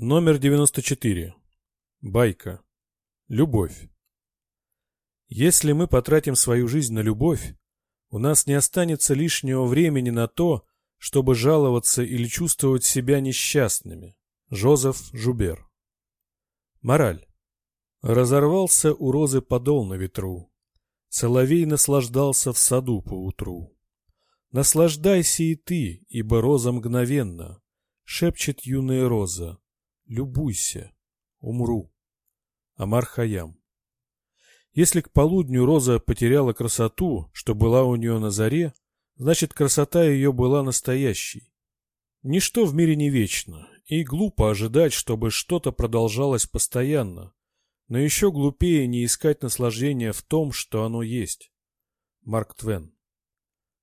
Номер 94. Байка. Любовь. Если мы потратим свою жизнь на любовь, у нас не останется лишнего времени на то, чтобы жаловаться или чувствовать себя несчастными. Жозеф Жубер. Мораль. Разорвался у розы подол на ветру. Соловей наслаждался в саду поутру. Наслаждайся и ты, ибо роза мгновенна, шепчет юная роза. Любуйся, умру. Амар Хаям. Если к полудню роза потеряла красоту, что была у нее на заре, значит красота ее была настоящей. Ничто в мире не вечно, и глупо ожидать, чтобы что-то продолжалось постоянно, но еще глупее не искать наслаждения в том, что оно есть. Марк Твен.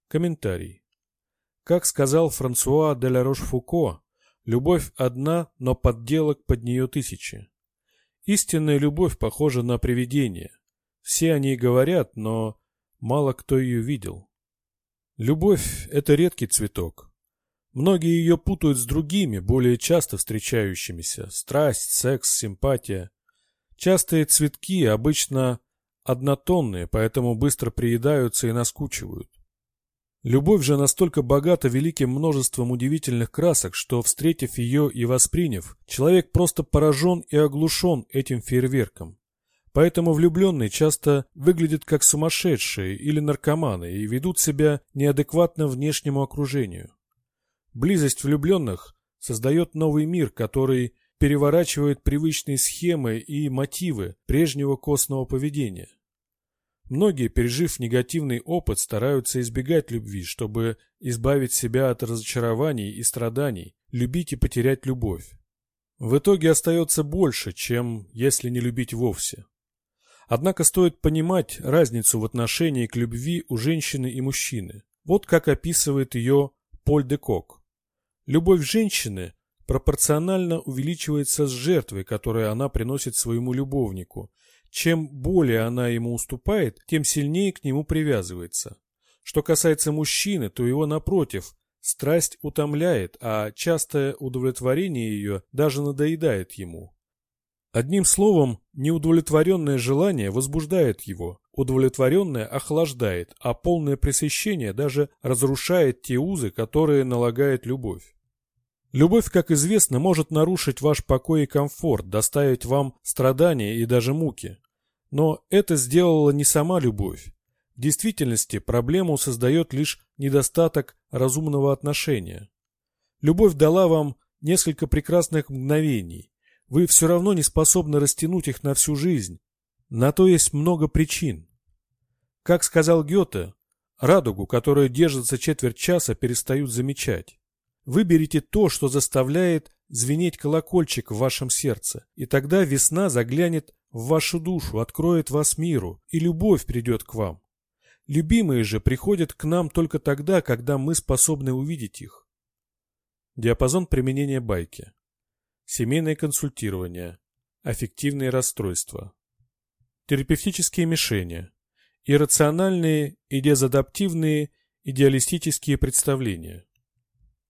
Комментарий. Как сказал Франсуа де ла Рош-Фуко, Любовь одна, но подделок под нее тысячи. Истинная любовь похожа на привидение. Все о ней говорят, но мало кто ее видел. Любовь – это редкий цветок. Многие ее путают с другими, более часто встречающимися – страсть, секс, симпатия. Частые цветки обычно однотонные, поэтому быстро приедаются и наскучивают. Любовь же настолько богата великим множеством удивительных красок, что, встретив ее и восприняв, человек просто поражен и оглушен этим фейерверком. Поэтому влюбленные часто выглядят как сумасшедшие или наркоманы и ведут себя неадекватно внешнему окружению. Близость влюбленных создает новый мир, который переворачивает привычные схемы и мотивы прежнего костного поведения. Многие, пережив негативный опыт, стараются избегать любви, чтобы избавить себя от разочарований и страданий, любить и потерять любовь. В итоге остается больше, чем если не любить вовсе. Однако стоит понимать разницу в отношении к любви у женщины и мужчины. Вот как описывает ее Поль де Кок. Любовь женщины пропорционально увеличивается с жертвой, которую она приносит своему любовнику – чем более она ему уступает, тем сильнее к нему привязывается. Что касается мужчины, то его напротив, страсть утомляет, а частое удовлетворение ее даже надоедает ему. Одним словом, неудовлетворенное желание возбуждает его, удовлетворенное охлаждает, а полное пресыщение даже разрушает те узы, которые налагает любовь. Любовь, как известно, может нарушить ваш покой и комфорт, доставить вам страдания и даже муки. Но это сделала не сама любовь. В действительности проблему создает лишь недостаток разумного отношения. Любовь дала вам несколько прекрасных мгновений. Вы все равно не способны растянуть их на всю жизнь. На то есть много причин. Как сказал Гёте, радугу, которая держится четверть часа, перестают замечать. Выберите то, что заставляет звенеть колокольчик в вашем сердце, и тогда весна заглянет в вашу душу, откроет вас миру, и любовь придет к вам. Любимые же приходят к нам только тогда, когда мы способны увидеть их. Диапазон применения байки. Семейное консультирование. Аффективные расстройства. Терапевтические мишени. Иррациональные и дезадаптивные идеалистические представления.